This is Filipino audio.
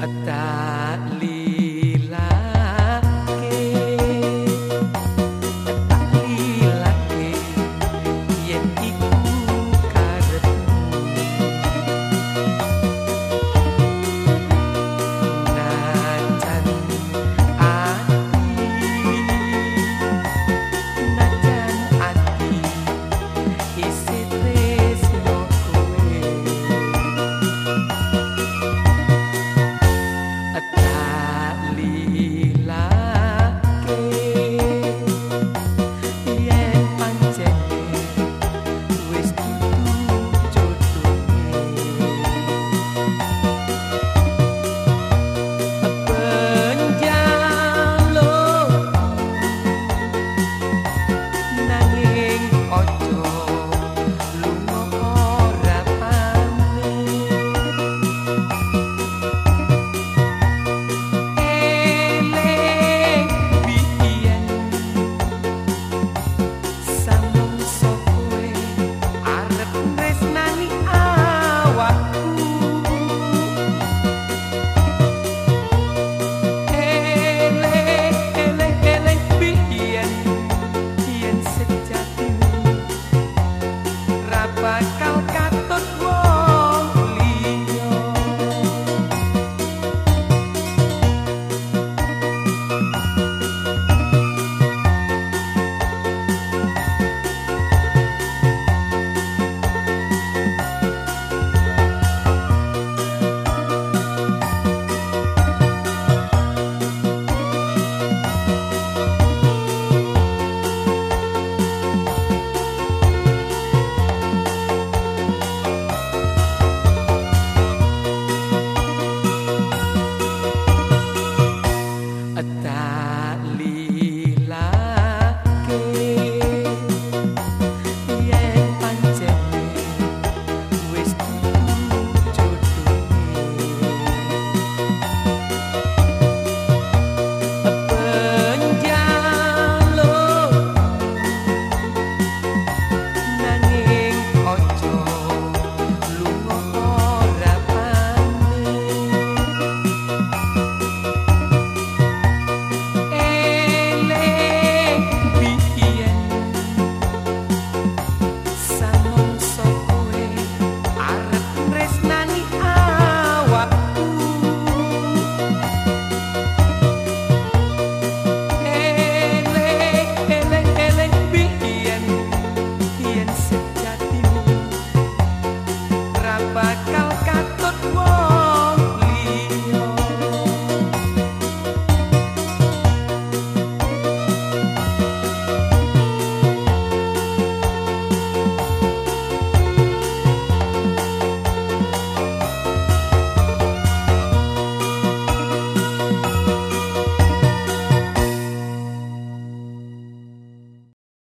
at ah,